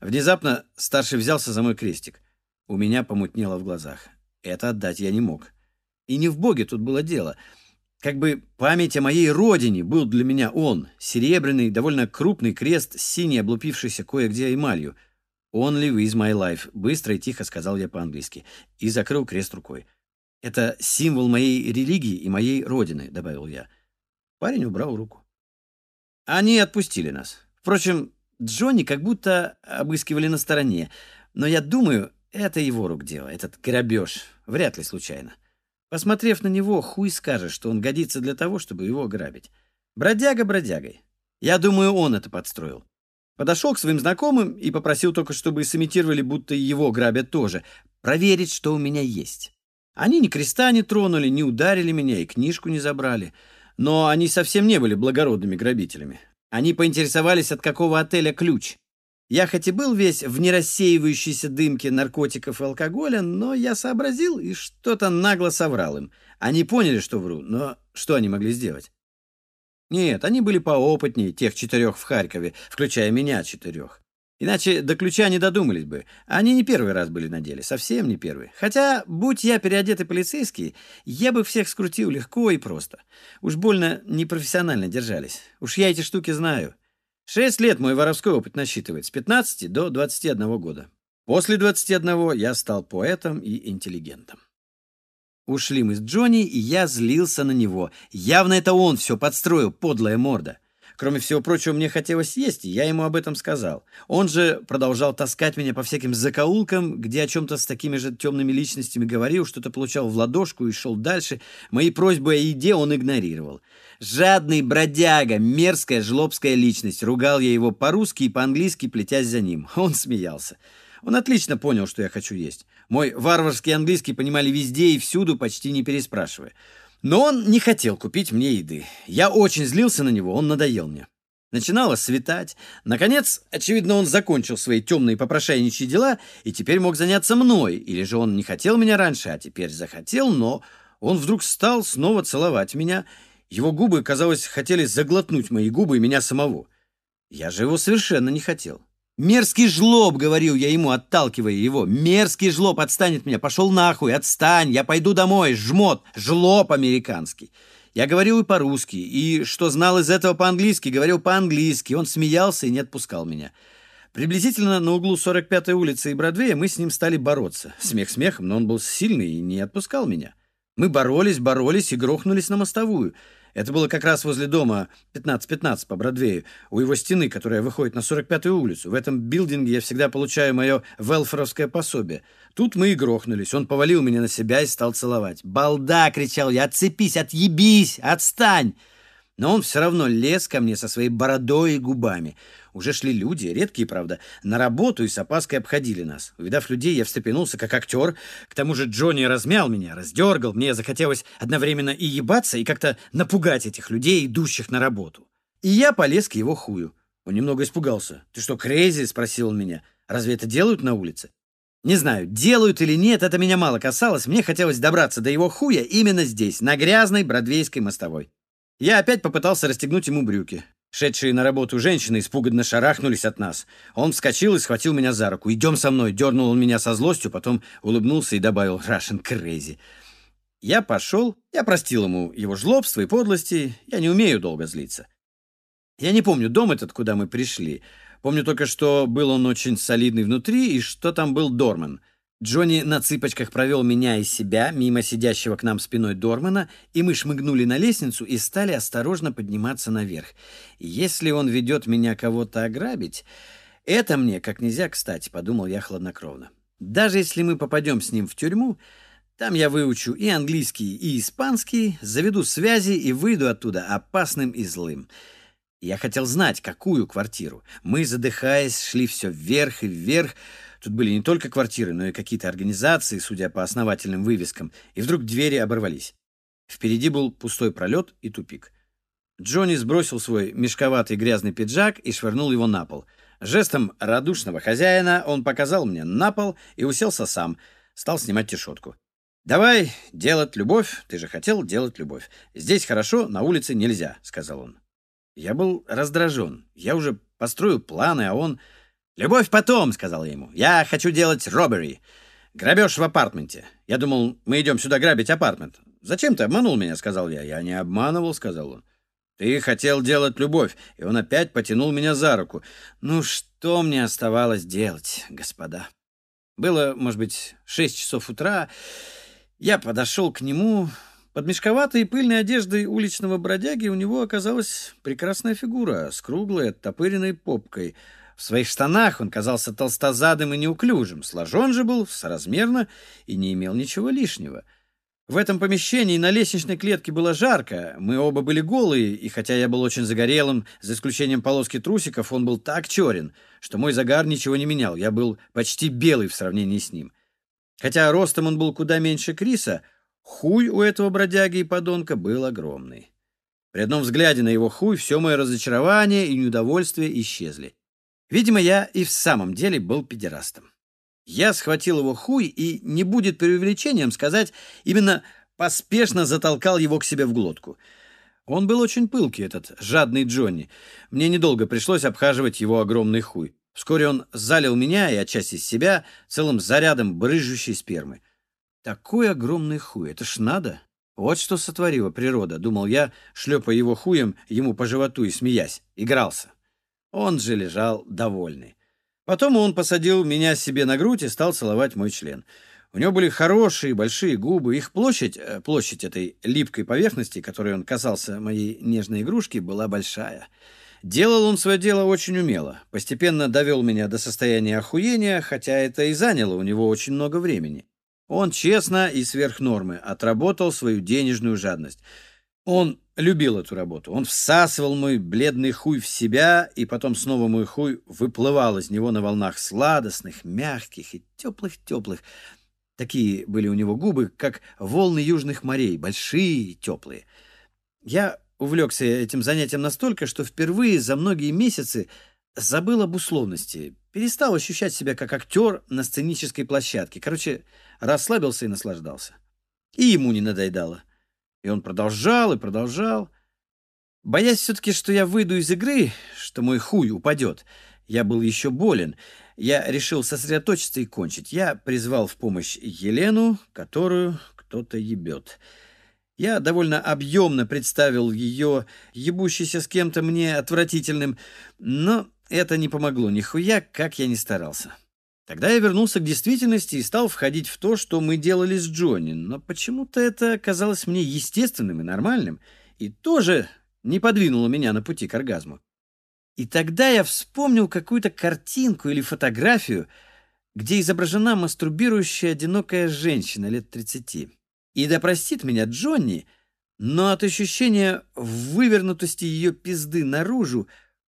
Внезапно старший взялся за мой крестик. У меня помутнело в глазах. Это отдать я не мог. И не в Боге тут было дело. Как бы память о моей родине был для меня он, серебряный, довольно крупный крест с синей облупившейся кое-где эмалью. «Only with my life», — быстро и тихо сказал я по-английски, и закрыл крест рукой. «Это символ моей религии и моей родины», — добавил я. Парень убрал руку. Они отпустили нас. Впрочем, Джонни как будто обыскивали на стороне, но я думаю, это его рук дело, этот грабеж. Вряд ли случайно. Посмотрев на него, хуй скажешь, что он годится для того, чтобы его ограбить. Бродяга бродягой. Я думаю, он это подстроил. Подошел к своим знакомым и попросил только, чтобы сымитировали, будто его грабят тоже, проверить, что у меня есть. Они ни креста не тронули, не ударили меня и книжку не забрали. Но они совсем не были благородными грабителями. Они поинтересовались, от какого отеля ключ. Я хоть и был весь в нерассеивающейся дымке наркотиков и алкоголя, но я сообразил и что-то нагло соврал им. Они поняли, что вру, но что они могли сделать? Нет, они были поопытнее тех четырех в Харькове, включая меня четырех. Иначе до ключа не додумались бы. Они не первый раз были на деле, совсем не первый. Хотя, будь я переодетый полицейский, я бы всех скрутил легко и просто. Уж больно непрофессионально держались. Уж я эти штуки знаю. Шесть лет мой воровской опыт насчитывает, с 15 до 21 года. После 21 я стал поэтом и интеллигентом. Ушли мы с Джонни, и я злился на него. Явно это он все подстроил, подлая морда. Кроме всего прочего, мне хотелось есть, и я ему об этом сказал. Он же продолжал таскать меня по всяким закоулкам, где о чем-то с такими же темными личностями говорил, что-то получал в ладошку и шел дальше. Мои просьбы о еде он игнорировал. Жадный бродяга, мерзкая жлобская личность. Ругал я его по-русски и по-английски, плетясь за ним. Он смеялся. Он отлично понял, что я хочу есть. Мой варварский английский понимали везде и всюду, почти не переспрашивая. Но он не хотел купить мне еды. Я очень злился на него, он надоел мне. Начинало светать. Наконец, очевидно, он закончил свои темные попрошайничьи дела и теперь мог заняться мной. Или же он не хотел меня раньше, а теперь захотел, но он вдруг стал снова целовать меня его губы, казалось, хотели заглотнуть мои губы и меня самого. Я же его совершенно не хотел. «Мерзкий жлоб!» — говорил я ему, отталкивая его. «Мерзкий жлоб отстанет меня! Пошел нахуй! Отстань! Я пойду домой! Жмот! Жлоб американский!» Я говорил и по-русски, и что знал из этого по-английски, говорил по-английски. Он смеялся и не отпускал меня. Приблизительно на углу 45-й улицы и Бродвея мы с ним стали бороться. Смех смехом, но он был сильный и не отпускал меня. Мы боролись, боролись и грохнулись на мостовую — это было как раз возле дома 15-15 по Бродвею, у его стены, которая выходит на 45-ю улицу. В этом билдинге я всегда получаю мое велфоровское пособие. Тут мы и грохнулись. Он повалил меня на себя и стал целовать. «Балда!» — кричал я. «Отцепись! Отъебись! Отстань!» Но он все равно лез ко мне со своей бородой и губами. Уже шли люди, редкие, правда, на работу и с опаской обходили нас. Увидав людей, я встрепенулся, как актер. К тому же Джонни размял меня, раздергал. Мне захотелось одновременно и ебаться, и как-то напугать этих людей, идущих на работу. И я полез к его хую. Он немного испугался. «Ты что, крейзи?» — спросил он меня. «Разве это делают на улице?» Не знаю, делают или нет, это меня мало касалось. Мне хотелось добраться до его хуя именно здесь, на грязной бродвейской мостовой. Я опять попытался расстегнуть ему брюки. Шедшие на работу женщины испуганно шарахнулись от нас. Он вскочил и схватил меня за руку. «Идем со мной!» Дернул он меня со злостью, потом улыбнулся и добавил «Russian crazy». Я пошел, я простил ему его жлобство и подлости, я не умею долго злиться. Я не помню дом этот, куда мы пришли. Помню только, что был он очень солидный внутри, и что там был Дорман. Джонни на цыпочках провел меня и себя мимо сидящего к нам спиной Дормана, и мы шмыгнули на лестницу и стали осторожно подниматься наверх. Если он ведет меня кого-то ограбить, это мне как нельзя кстати, подумал я хладнокровно. Даже если мы попадем с ним в тюрьму, там я выучу и английский, и испанский, заведу связи и выйду оттуда опасным и злым. Я хотел знать, какую квартиру. Мы, задыхаясь, шли все вверх и вверх, Тут были не только квартиры, но и какие-то организации, судя по основательным вывескам, и вдруг двери оборвались. Впереди был пустой пролет и тупик. Джонни сбросил свой мешковатый грязный пиджак и швырнул его на пол. Жестом радушного хозяина он показал мне на пол и уселся сам, стал снимать тишотку. «Давай делать любовь, ты же хотел делать любовь. Здесь хорошо, на улице нельзя», — сказал он. Я был раздражен. Я уже построил планы, а он «Любовь потом», — сказал я ему. «Я хочу делать роббери. Грабеж в апартменте. Я думал, мы идем сюда грабить апартмент. Зачем ты обманул меня?» — сказал я. «Я не обманывал», — сказал он. «Ты хотел делать любовь». И он опять потянул меня за руку. «Ну что мне оставалось делать, господа?» Было, может быть, шесть часов утра. Я подошел к нему. Под мешковатой и пыльной одеждой уличного бродяги у него оказалась прекрасная фигура с круглой оттопыренной попкой — в своих штанах он казался толстозадым и неуклюжим, сложен же был соразмерно и не имел ничего лишнего. В этом помещении на лестничной клетке было жарко, мы оба были голые, и хотя я был очень загорелым, за исключением полоски трусиков, он был так черен, что мой загар ничего не менял, я был почти белый в сравнении с ним. Хотя ростом он был куда меньше Криса, хуй у этого бродяги и подонка был огромный. При одном взгляде на его хуй все мое разочарование и неудовольствие исчезли. Видимо, я и в самом деле был педерастом. Я схватил его хуй и, не будет преувеличением сказать, именно поспешно затолкал его к себе в глотку. Он был очень пылкий, этот жадный Джонни. Мне недолго пришлось обхаживать его огромный хуй. Вскоре он залил меня и отчасти себя целым зарядом брыжущей спермы. Такой огромный хуй, это ж надо. Вот что сотворила природа, думал я, шлепая его хуем ему по животу и смеясь. Игрался. Он же лежал довольный. Потом он посадил меня себе на грудь и стал целовать мой член. У него были хорошие большие губы. Их площадь, э, площадь этой липкой поверхности, которой он касался моей нежной игрушки, была большая. Делал он свое дело очень умело. Постепенно довел меня до состояния охуения, хотя это и заняло у него очень много времени. Он честно и сверх нормы отработал свою денежную жадность. Он любил эту работу. Он всасывал мой бледный хуй в себя, и потом снова мой хуй выплывал из него на волнах сладостных, мягких и теплых-теплых. Такие были у него губы, как волны южных морей, большие и теплые. Я увлекся этим занятием настолько, что впервые за многие месяцы забыл об условности, перестал ощущать себя как актер на сценической площадке. Короче, расслабился и наслаждался. И ему не надоедало. И он продолжал и продолжал. Боясь все-таки, что я выйду из игры, что мой хуй упадет, я был еще болен, я решил сосредоточиться и кончить. Я призвал в помощь Елену, которую кто-то ебет. Я довольно объемно представил ее, ебущейся с кем-то мне отвратительным, но это не помогло нихуя, как я не старался. Тогда я вернулся к действительности и стал входить в то, что мы делали с Джонни, но почему-то это казалось мне естественным и нормальным, и тоже не подвинуло меня на пути к оргазму. И тогда я вспомнил какую-то картинку или фотографию, где изображена мастурбирующая одинокая женщина лет 30. И да простит меня Джонни, но от ощущения вывернутости ее пизды наружу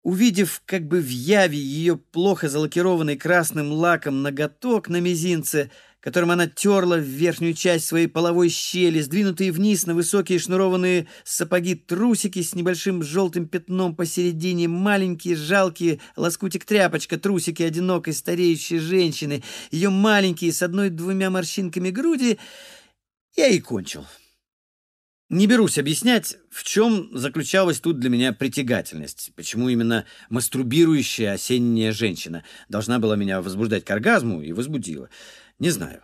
Увидев как бы в яве ее плохо залакированный красным лаком ноготок на мизинце, которым она терла в верхнюю часть своей половой щели, сдвинутые вниз на высокие шнурованные сапоги трусики с небольшим желтым пятном посередине, маленькие, жалкие, лоскутик-тряпочка, трусики одинокой стареющей женщины, ее маленькие с одной-двумя морщинками груди, я и кончил. Не берусь объяснять, в чем заключалась тут для меня притягательность, почему именно мастурбирующая осенняя женщина должна была меня возбуждать к оргазму и возбудила. Не знаю.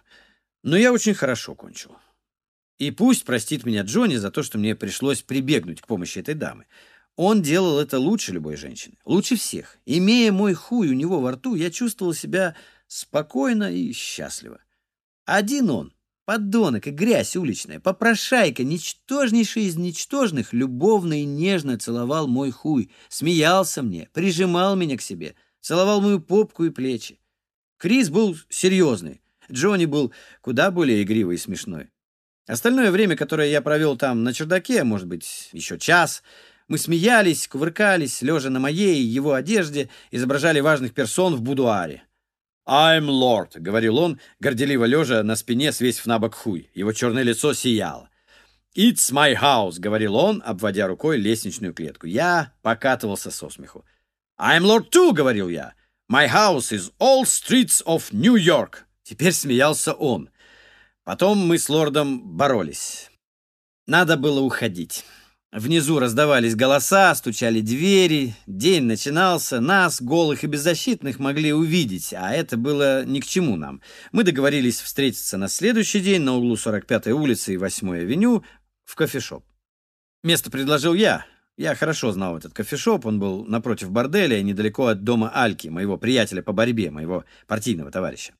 Но я очень хорошо кончил. И пусть простит меня Джонни за то, что мне пришлось прибегнуть к помощи этой дамы. Он делал это лучше любой женщины, лучше всех. Имея мой хуй у него во рту, я чувствовал себя спокойно и счастливо. Один он — Подонок и грязь уличная, попрошайка, ничтожнейший из ничтожных, любовно и нежно целовал мой хуй, смеялся мне, прижимал меня к себе, целовал мою попку и плечи. Крис был серьезный, Джонни был куда более игривый и смешной. Остальное время, которое я провел там на чердаке, может быть, еще час, мы смеялись, кувыркались, лежа на моей и его одежде, изображали важных персон в будуаре. «I'm Lord», — говорил он, горделиво лежа на спине, свесив на бок хуй. Его черное лицо сияло. «It's my house», — говорил он, обводя рукой лестничную клетку. Я покатывался со смеху. «I'm Lord too», — говорил я. «My house is all streets of New York». Теперь смеялся он. Потом мы с лордом боролись. Надо было уходить. Внизу раздавались голоса, стучали двери. День начинался, нас, голых и беззащитных, могли увидеть, а это было ни к чему нам. Мы договорились встретиться на следующий день на углу 45-й улицы и 8-й авеню в кофешоп. Место предложил я. Я хорошо знал этот кофешоп, он был напротив борделя недалеко от дома Альки, моего приятеля по борьбе, моего партийного товарища.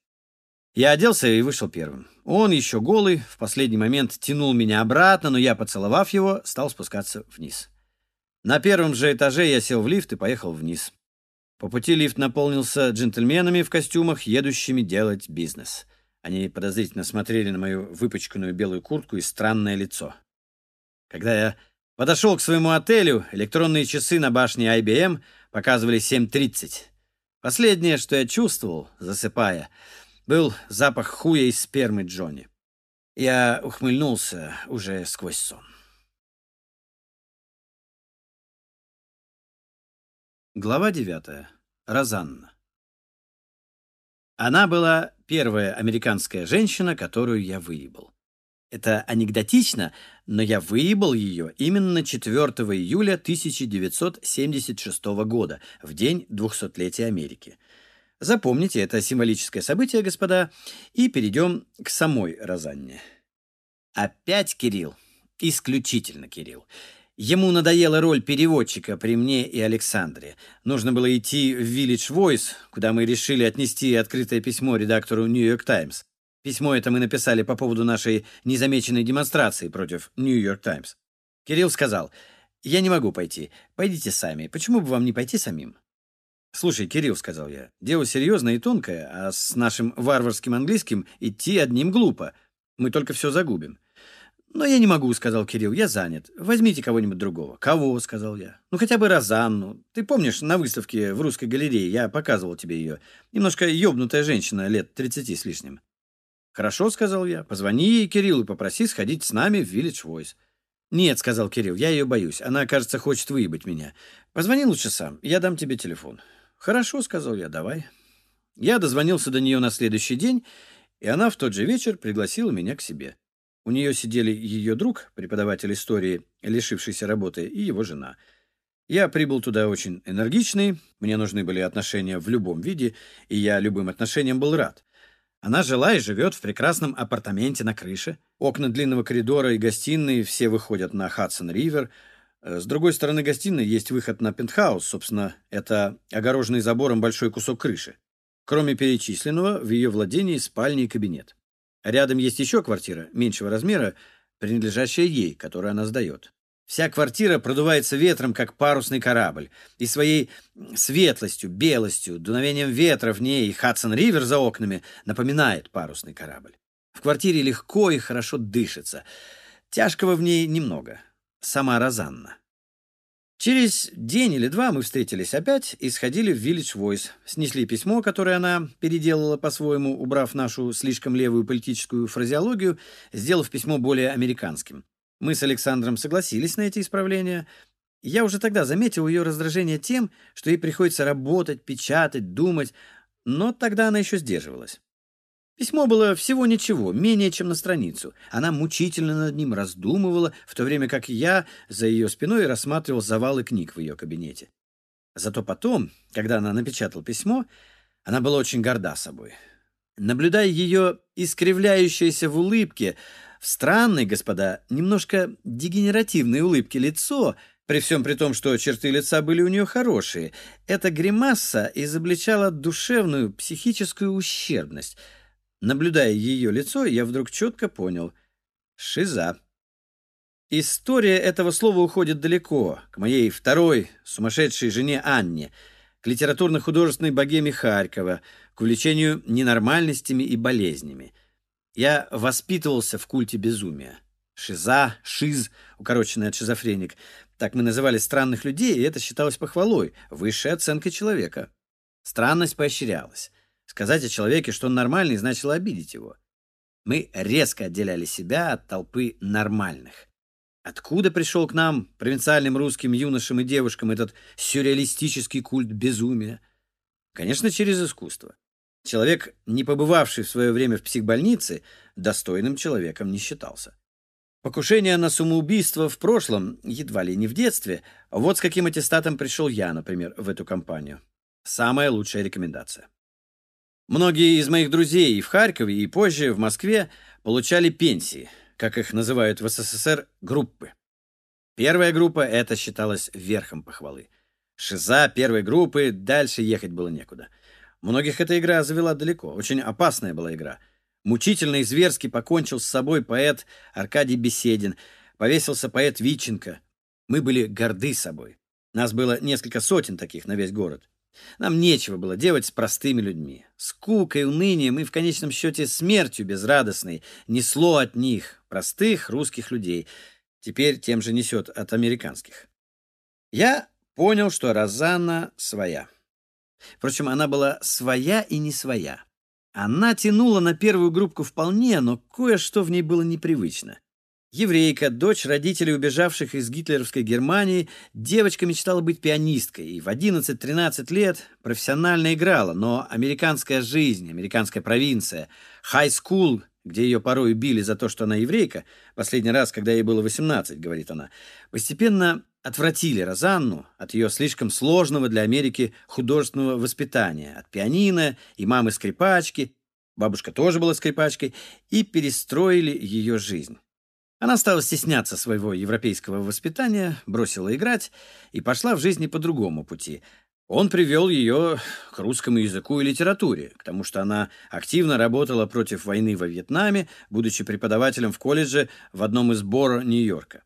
Я оделся и вышел первым. Он, еще голый, в последний момент тянул меня обратно, но я, поцеловав его, стал спускаться вниз. На первом же этаже я сел в лифт и поехал вниз. По пути лифт наполнился джентльменами в костюмах, едущими делать бизнес. Они подозрительно смотрели на мою выпачканную белую куртку и странное лицо. Когда я подошел к своему отелю, электронные часы на башне IBM показывали 7.30. Последнее, что я чувствовал, засыпая — был запах хуя и спермы Джонни. Я ухмыльнулся уже сквозь сон. Глава девятая. Розанна. Она была первая американская женщина, которую я выебал. Это анекдотично, но я выебал ее именно 4 июля 1976 года, в день 200-летия Америки. Запомните это символическое событие, господа, и перейдем к самой Розанне. Опять Кирилл. Исключительно Кирилл. Ему надоела роль переводчика при мне и Александре. Нужно было идти в Village Voice, куда мы решили отнести открытое письмо редактору New York Times. Письмо это мы написали по поводу нашей незамеченной демонстрации против New York Times. Кирилл сказал, «Я не могу пойти. Пойдите сами. Почему бы вам не пойти самим?» «Слушай, Кирилл», — сказал я, — «дело серьезное и тонкое, а с нашим варварским английским идти одним глупо. Мы только все загубим». «Но я не могу», — сказал Кирилл, — «я занят. Возьмите кого-нибудь другого». «Кого?» — сказал я. «Ну, хотя бы Розанну. Ты помнишь, на выставке в русской галерее я показывал тебе ее. Немножко ёбнутая женщина, лет тридцати с лишним». «Хорошо», — сказал я. «Позвони ей, Кирилл, и попроси сходить с нами в Village Voice». «Нет», — сказал Кирилл, — «я ее боюсь. Она, кажется, хочет выебать меня. Позвони лучше сам, я дам тебе телефон». «Хорошо», — сказал я, — «давай». Я дозвонился до нее на следующий день, и она в тот же вечер пригласила меня к себе. У нее сидели ее друг, преподаватель истории, лишившийся работы, и его жена. Я прибыл туда очень энергичный, мне нужны были отношения в любом виде, и я любым отношениям был рад. Она жила и живет в прекрасном апартаменте на крыше. Окна длинного коридора и гостиной все выходят на Хадсон-Ривер — с другой стороны гостиной есть выход на пентхаус, собственно, это огороженный забором большой кусок крыши. Кроме перечисленного, в ее владении спальня и кабинет. Рядом есть еще квартира, меньшего размера, принадлежащая ей, которую она сдает. Вся квартира продувается ветром, как парусный корабль, и своей светлостью, белостью, дуновением ветра в ней и Хадсон-Ривер за окнами напоминает парусный корабль. В квартире легко и хорошо дышится. Тяжкого в ней немного сама Розанна. Через день или два мы встретились опять и сходили в Village Voice, снесли письмо, которое она переделала по-своему, убрав нашу слишком левую политическую фразеологию, сделав письмо более американским. Мы с Александром согласились на эти исправления. Я уже тогда заметил ее раздражение тем, что ей приходится работать, печатать, думать, но тогда она еще сдерживалась. Письмо было всего ничего, менее чем на страницу. Она мучительно над ним раздумывала, в то время как я за ее спиной рассматривал завалы книг в ее кабинете. Зато потом, когда она напечатала письмо, она была очень горда собой. Наблюдая ее искривляющееся в улыбке, в странной, господа, немножко дегенеративной улыбке лицо, при всем при том, что черты лица были у нее хорошие, эта гримаса изобличала душевную, психическую ущербность — Наблюдая ее лицо, я вдруг четко понял — шиза. История этого слова уходит далеко, к моей второй сумасшедшей жене Анне, к литературно-художественной богеме Харькова, к увлечению ненормальностями и болезнями. Я воспитывался в культе безумия. Шиза, шиз, укороченный от шизофреник. Так мы называли странных людей, и это считалось похвалой, высшей оценкой человека. Странность поощрялась. Сказать о человеке, что он нормальный, значило обидеть его. Мы резко отделяли себя от толпы нормальных. Откуда пришел к нам, провинциальным русским юношам и девушкам, этот сюрреалистический культ безумия? Конечно, через искусство. Человек, не побывавший в свое время в психбольнице, достойным человеком не считался. Покушение на самоубийство в прошлом, едва ли не в детстве, вот с каким аттестатом пришел я, например, в эту компанию. Самая лучшая рекомендация. Многие из моих друзей и в Харькове, и позже в Москве получали пенсии, как их называют в СССР, группы. Первая группа — это считалось верхом похвалы. Шиза первой группы, дальше ехать было некуда. Многих эта игра завела далеко, очень опасная была игра — Мучительно и зверски покончил с собой поэт Аркадий Беседин, повесился поэт Виченко. Мы были горды собой. Нас было несколько сотен таких на весь город. Нам нечего было делать с простыми людьми. Скукой, унынием и, в конечном счете, смертью безрадостной несло от них, простых русских людей. Теперь тем же несет от американских. Я понял, что Розанна своя. Впрочем, она была своя и не своя. Она тянула на первую группку вполне, но кое-что в ней было непривычно. Еврейка, дочь родителей, убежавших из гитлеровской Германии, девочка мечтала быть пианисткой и в 11-13 лет профессионально играла, но американская жизнь, американская провинция, хай-скул, где ее порой били за то, что она еврейка, последний раз, когда ей было 18, говорит она, постепенно отвратили Розанну от ее слишком сложного для Америки художественного воспитания, от пианино и мамы-скрипачки, бабушка тоже была скрипачкой, и перестроили ее жизнь. Она стала стесняться своего европейского воспитания, бросила играть и пошла в жизни по другому пути. Он привел ее к русскому языку и литературе, к тому, что она активно работала против войны во Вьетнаме, будучи преподавателем в колледже в одном из Боро Нью-Йорка.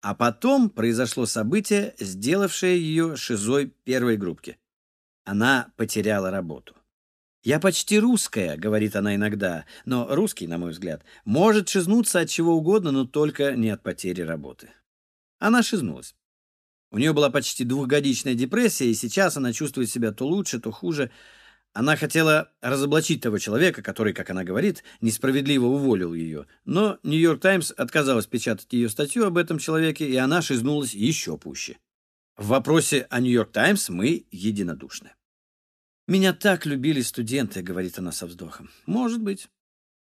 А потом произошло событие, сделавшее ее шизой первой группки. Она потеряла работу. «Я почти русская», — говорит она иногда, но русский, на мой взгляд, может шизнуться от чего угодно, но только не от потери работы. Она шизнулась. У нее была почти двухгодичная депрессия, и сейчас она чувствует себя то лучше, то хуже. Она хотела разоблачить того человека, который, как она говорит, несправедливо уволил ее. Но «Нью-Йорк Таймс» отказалась печатать ее статью об этом человеке, и она шизнулась еще пуще. В вопросе о «Нью-Йорк Таймс» мы единодушны. «Меня так любили студенты», — говорит она со вздохом. «Может быть».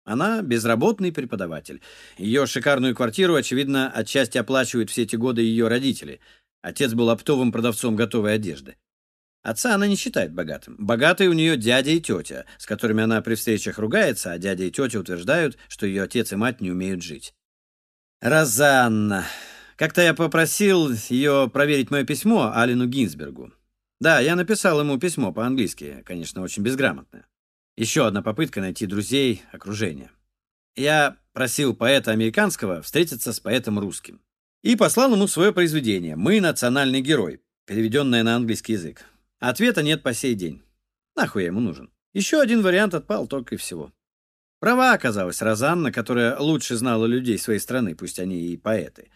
Она безработный преподаватель. Ее шикарную квартиру, очевидно, отчасти оплачивают все эти годы ее родители. Отец был оптовым продавцом готовой одежды. Отца она не считает богатым. Богатые у нее дядя и тетя, с которыми она при встречах ругается, а дядя и тетя утверждают, что ее отец и мать не умеют жить. Розанна. Как-то я попросил ее проверить мое письмо Алину Гинзбергу. Да, я написал ему письмо по-английски, конечно, очень безграмотное. Еще одна попытка найти друзей, окружение. Я просил поэта американского встретиться с поэтом русским. И послал ему свое произведение «Мы — национальный герой», переведенное на английский язык. Ответа нет по сей день. Нахуй я ему нужен? Еще один вариант отпал только и всего. Права оказалась Розанна, которая лучше знала людей своей страны, пусть они и поэты.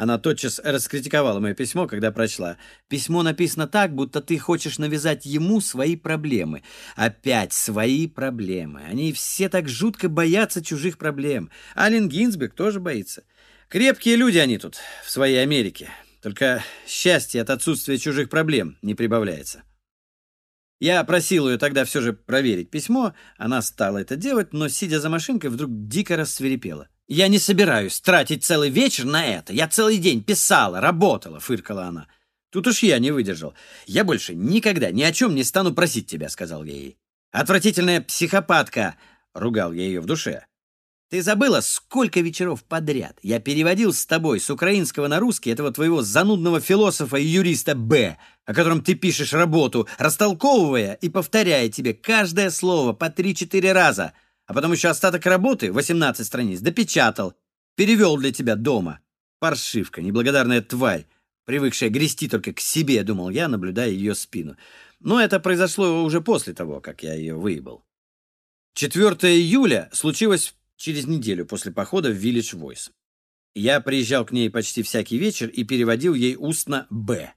Она тотчас раскритиковала мое письмо, когда прочла. Письмо написано так, будто ты хочешь навязать ему свои проблемы. Опять свои проблемы. Они все так жутко боятся чужих проблем. Ален Гинзберг тоже боится. Крепкие люди они тут, в своей Америке. Только счастье от отсутствия чужих проблем не прибавляется. Я просил ее тогда все же проверить письмо, она стала это делать, но, сидя за машинкой, вдруг дико рассверепела. «Я не собираюсь тратить целый вечер на это. Я целый день писала, работала», — фыркала она. Тут уж я не выдержал. «Я больше никогда ни о чем не стану просить тебя», — сказал я ей. «Отвратительная психопатка», — ругал я ее в душе. Ты забыла, сколько вечеров подряд я переводил с тобой с украинского на русский этого твоего занудного философа и юриста Б, о котором ты пишешь работу, растолковывая и повторяя тебе каждое слово по три-четыре раза, а потом еще остаток работы, 18 страниц, допечатал, перевел для тебя дома. Паршивка, неблагодарная тварь, привыкшая грести только к себе, думал я, наблюдая ее спину. Но это произошло уже после того, как я ее выебал. 4 июля случилось через неделю после похода в Village Voice. Я приезжал к ней почти всякий вечер и переводил ей устно «Б».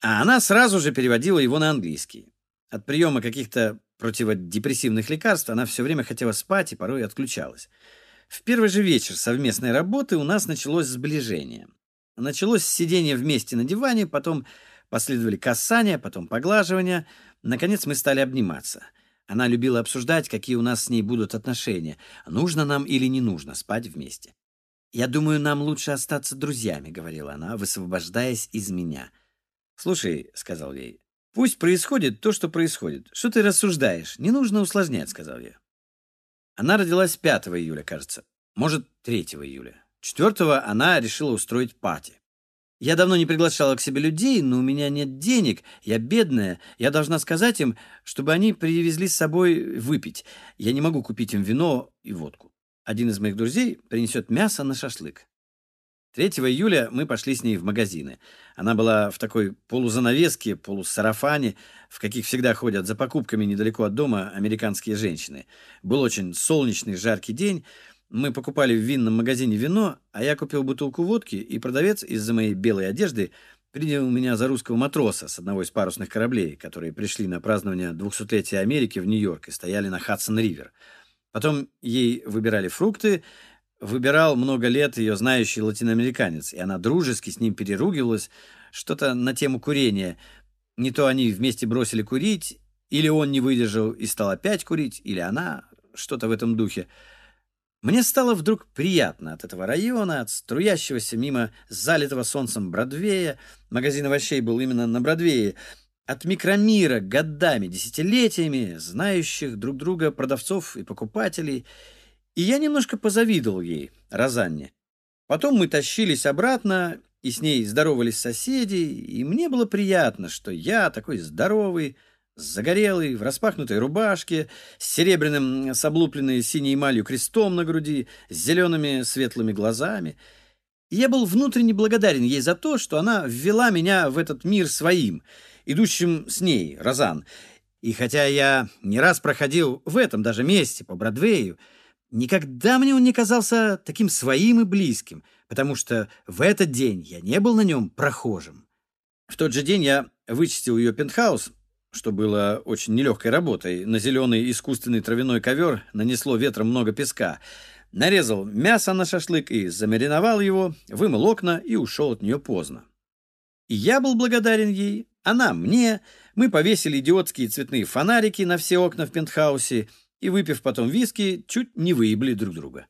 А она сразу же переводила его на английский. От приема каких-то противодепрессивных лекарств она все время хотела спать и порой отключалась. В первый же вечер совместной работы у нас началось сближение. Началось сидение вместе на диване, потом последовали касания, потом поглаживания. Наконец мы стали обниматься — она любила обсуждать, какие у нас с ней будут отношения, нужно нам или не нужно спать вместе. «Я думаю, нам лучше остаться друзьями», — говорила она, высвобождаясь из меня. «Слушай», — сказал ей, — «пусть происходит то, что происходит. Что ты рассуждаешь? Не нужно усложнять», — сказал я. Она родилась 5 июля, кажется. Может, 3 июля. 4 она решила устроить пати. Я давно не приглашала к себе людей, но у меня нет денег, я бедная. Я должна сказать им, чтобы они привезли с собой выпить. Я не могу купить им вино и водку. Один из моих друзей принесет мясо на шашлык. 3 июля мы пошли с ней в магазины. Она была в такой полузанавеске, полусарафане, в каких всегда ходят за покупками недалеко от дома американские женщины. Был очень солнечный, жаркий день. Мы покупали в винном магазине вино, а я купил бутылку водки, и продавец из-за моей белой одежды принял меня за русского матроса с одного из парусных кораблей, которые пришли на празднование 200-летия Америки в Нью-Йорк и стояли на Хадсон-Ривер. Потом ей выбирали фрукты, выбирал много лет ее знающий латиноамериканец, и она дружески с ним переругивалась, что-то на тему курения. Не то они вместе бросили курить, или он не выдержал и стал опять курить, или она, что-то в этом духе. Мне стало вдруг приятно от этого района, от струящегося мимо залитого солнцем Бродвея, магазин овощей был именно на Бродвее, от микромира годами, десятилетиями, знающих друг друга продавцов и покупателей — и я немножко позавидовал ей, Розанне. Потом мы тащились обратно, и с ней здоровались соседи, и мне было приятно, что я такой здоровый, загорелый, в распахнутой рубашке, с серебряным с облупленной синей эмалью крестом на груди, с зелеными светлыми глазами. И я был внутренне благодарен ей за то, что она ввела меня в этот мир своим, идущим с ней, Розан. И хотя я не раз проходил в этом даже месте, по Бродвею, Никогда мне он не казался таким своим и близким, потому что в этот день я не был на нем прохожим. В тот же день я вычистил ее пентхаус, что было очень нелегкой работой. На зеленый искусственный травяной ковер нанесло ветром много песка. Нарезал мясо на шашлык и замариновал его, вымыл окна и ушел от нее поздно. И я был благодарен ей, она мне. Мы повесили идиотские цветные фонарики на все окна в пентхаусе — и, выпив потом виски, чуть не выебли друг друга.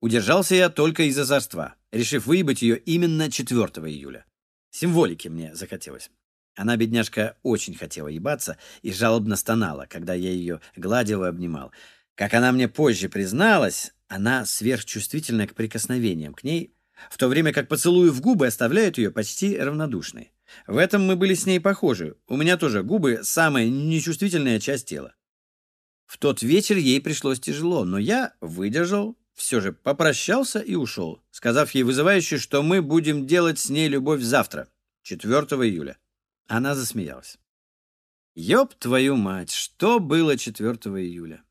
Удержался я только из озорства, решив выебать ее именно 4 июля. Символики мне захотелось. Она, бедняжка, очень хотела ебаться и жалобно стонала, когда я ее гладил и обнимал. Как она мне позже призналась, она сверхчувствительна к прикосновениям к ней, в то время как поцелуи в губы оставляют ее почти равнодушной. В этом мы были с ней похожи. У меня тоже губы — самая нечувствительная часть тела. В тот вечер ей пришлось тяжело, но я выдержал, все же попрощался и ушел, сказав ей вызывающе, что мы будем делать с ней любовь завтра, 4 июля. Она засмеялась. Ёб твою мать, что было 4 июля?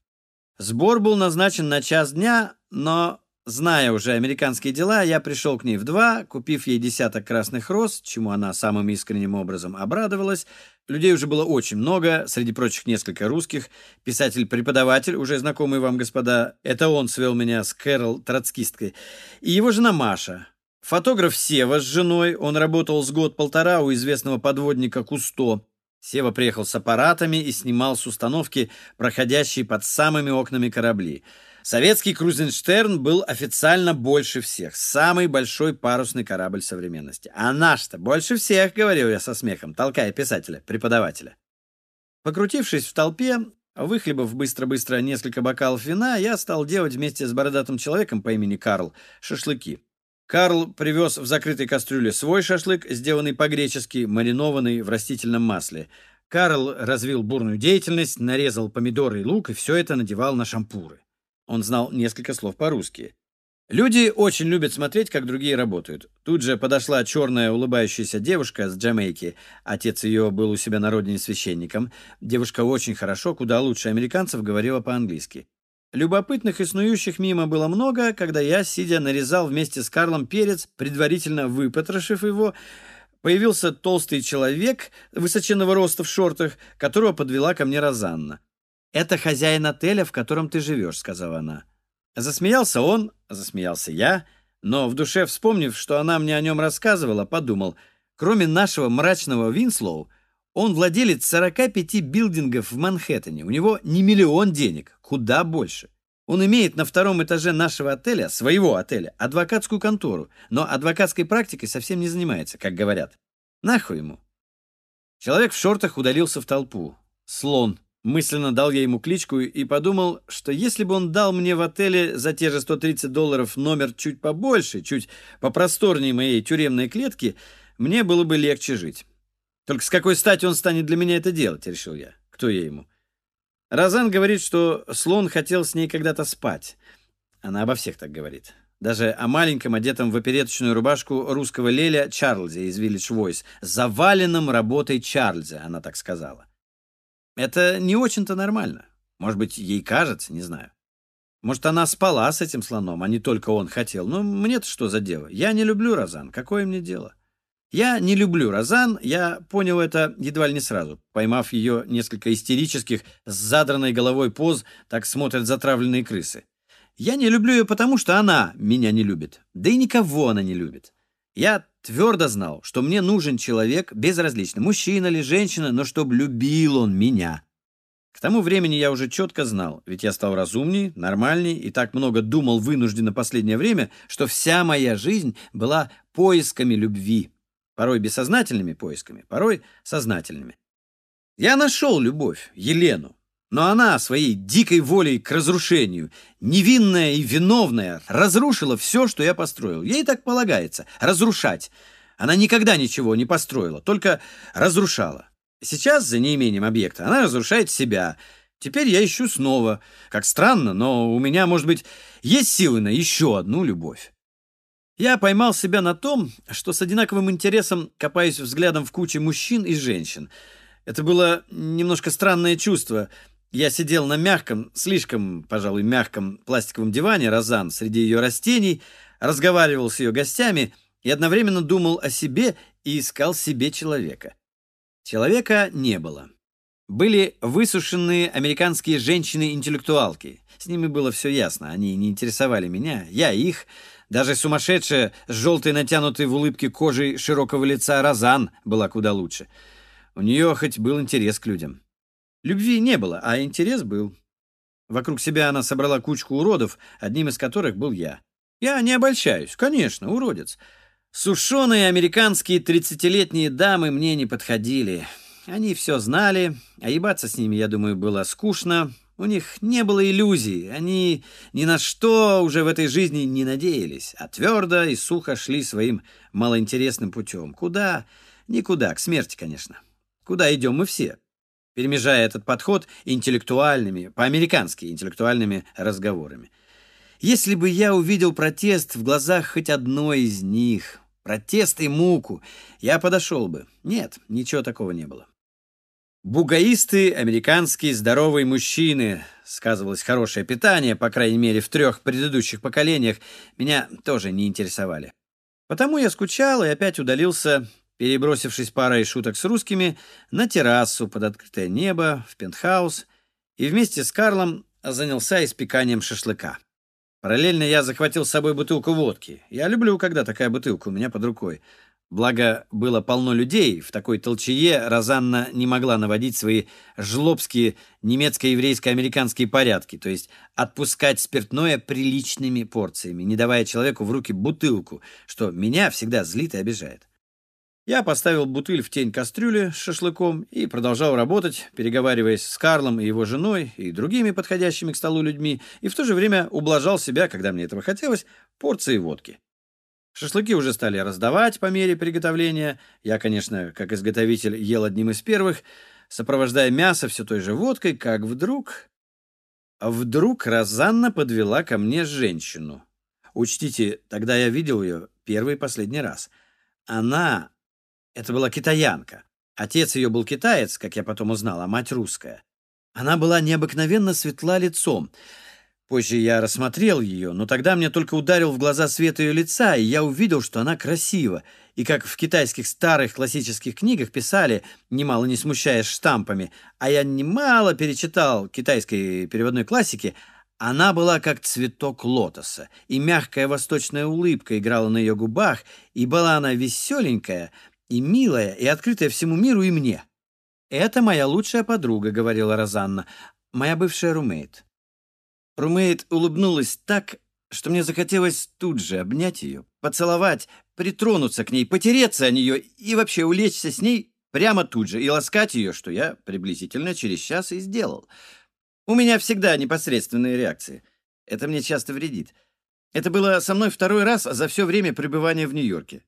Сбор был назначен на час дня, но Зная уже американские дела, я пришел к ней в два, купив ей десяток красных роз, чему она самым искренним образом обрадовалась. Людей уже было очень много, среди прочих несколько русских. Писатель-преподаватель, уже знакомый вам, господа, это он свел меня с Кэрол Троцкисткой, и его жена Маша. Фотограф Сева с женой, он работал с год-полтора у известного подводника Кусто. Сева приехал с аппаратами и снимал с установки, проходящей под самыми окнами корабли. Советский Крузенштерн был официально больше всех. Самый большой парусный корабль современности. А наш-то больше всех, говорил я со смехом, толкая писателя, преподавателя. Покрутившись в толпе, выхлебав быстро-быстро несколько бокалов вина, я стал делать вместе с бородатым человеком по имени Карл шашлыки. Карл привез в закрытой кастрюле свой шашлык, сделанный по-гречески, маринованный в растительном масле. Карл развил бурную деятельность, нарезал помидоры и лук, и все это надевал на шампуры. Он знал несколько слов по-русски. Люди очень любят смотреть, как другие работают. Тут же подошла черная улыбающаяся девушка с Джамайки. Отец ее был у себя на родине священником. Девушка очень хорошо, куда лучше американцев, говорила по-английски. Любопытных и снующих мимо было много, когда я, сидя, нарезал вместе с Карлом перец, предварительно выпотрошив его, появился толстый человек высоченного роста в шортах, которого подвела ко мне Розанна. «Это хозяин отеля, в котором ты живешь», — сказала она. Засмеялся он, засмеялся я, но в душе, вспомнив, что она мне о нем рассказывала, подумал, кроме нашего мрачного Винслоу, он владелец 45 билдингов в Манхэттене. У него не миллион денег, куда больше. Он имеет на втором этаже нашего отеля, своего отеля, адвокатскую контору, но адвокатской практикой совсем не занимается, как говорят. Нахуй ему. Человек в шортах удалился в толпу. Слон. Мысленно дал я ему кличку и подумал, что если бы он дал мне в отеле за те же 130 долларов номер чуть побольше, чуть попросторнее моей тюремной клетки, мне было бы легче жить. Только с какой стати он станет для меня это делать, решил я. Кто я ему? Розан говорит, что слон хотел с ней когда-то спать. Она обо всех так говорит. Даже о маленьком, одетом в опереточную рубашку русского Леля Чарльзе из Village Voice, заваленном работой Чарльзе, она так сказала. Это не очень-то нормально. Может быть, ей кажется, не знаю. Может, она спала с этим слоном, а не только он хотел. Но мне-то что за дело? Я не люблю Розан. Какое мне дело? Я не люблю Розан, я понял это едва ли не сразу, поймав ее несколько истерических, с задранной головой поз, так смотрят затравленные крысы. Я не люблю ее потому, что она меня не любит. Да и никого она не любит. Я твердо знал, что мне нужен человек безразлично, мужчина или женщина, но чтобы любил он меня. К тому времени я уже четко знал, ведь я стал разумней, нормальней и так много думал вынужденно последнее время, что вся моя жизнь была поисками любви порой бессознательными поисками, порой сознательными. Я нашел любовь, Елену, но она своей дикой волей к разрушению, невинная и виновная, разрушила все, что я построил. Ей так полагается — разрушать. Она никогда ничего не построила, только разрушала. Сейчас, за неимением объекта, она разрушает себя. Теперь я ищу снова. Как странно, но у меня, может быть, есть силы на еще одну любовь. Я поймал себя на том, что с одинаковым интересом копаюсь взглядом в куче мужчин и женщин. Это было немножко странное чувство. Я сидел на мягком, слишком, пожалуй, мягком пластиковом диване Розан среди ее растений, разговаривал с ее гостями и одновременно думал о себе и искал себе человека. Человека не было. Были высушенные американские женщины-интеллектуалки. С ними было все ясно, они не интересовали меня, я их... Даже сумасшедшая, с желтой натянутой в улыбке кожей широкого лица Розан была куда лучше. У нее хоть был интерес к людям. Любви не было, а интерес был. Вокруг себя она собрала кучку уродов, одним из которых был я. Я не обольщаюсь, конечно, уродец. Сушеные американские тридцатилетние дамы мне не подходили. Они все знали, а ебаться с ними, я думаю, было скучно, у них не было иллюзий, они ни на что уже в этой жизни не надеялись, а твердо и сухо шли своим малоинтересным путем. Куда? Никуда, к смерти, конечно. Куда идем мы все? Перемежая этот подход интеллектуальными, по-американски интеллектуальными разговорами. Если бы я увидел протест в глазах хоть одной из них, протест и муку, я подошел бы. Нет, ничего такого не было. Бугаисты, американские здоровые мужчины, сказывалось хорошее питание, по крайней мере, в трех предыдущих поколениях, меня тоже не интересовали. Потому я скучал и опять удалился, перебросившись парой шуток с русскими, на террасу под открытое небо, в пентхаус, и вместе с Карлом занялся испеканием шашлыка. Параллельно я захватил с собой бутылку водки. Я люблю, когда такая бутылка у меня под рукой. Благо, было полно людей, в такой толчее Розанна не могла наводить свои жлобские немецко-еврейско-американские порядки, то есть отпускать спиртное приличными порциями, не давая человеку в руки бутылку, что меня всегда злит и обижает. Я поставил бутыль в тень кастрюли с шашлыком и продолжал работать, переговариваясь с Карлом и его женой и другими подходящими к столу людьми, и в то же время ублажал себя, когда мне этого хотелось, порцией водки. Шашлыки уже стали раздавать по мере приготовления. Я, конечно, как изготовитель, ел одним из первых, сопровождая мясо все той же водкой, как вдруг... Вдруг Розанна подвела ко мне женщину. Учтите, тогда я видел ее первый и последний раз. Она... Это была китаянка. Отец ее был китаец, как я потом узнал, а мать русская. Она была необыкновенно светла лицом. Позже я рассмотрел ее, но тогда мне только ударил в глаза свет ее лица, и я увидел, что она красива. И как в китайских старых классических книгах писали, немало не смущаясь штампами, а я немало перечитал китайской переводной классики, она была как цветок лотоса, и мягкая восточная улыбка играла на ее губах, и была она веселенькая, и милая, и открытая всему миру и мне. «Это моя лучшая подруга», — говорила Розанна, — «моя бывшая румейт». Румейд улыбнулась так, что мне захотелось тут же обнять ее, поцеловать, притронуться к ней, потереться о нее и вообще улечься с ней прямо тут же и ласкать ее, что я приблизительно через час и сделал. У меня всегда непосредственные реакции. Это мне часто вредит. Это было со мной второй раз за все время пребывания в Нью-Йорке.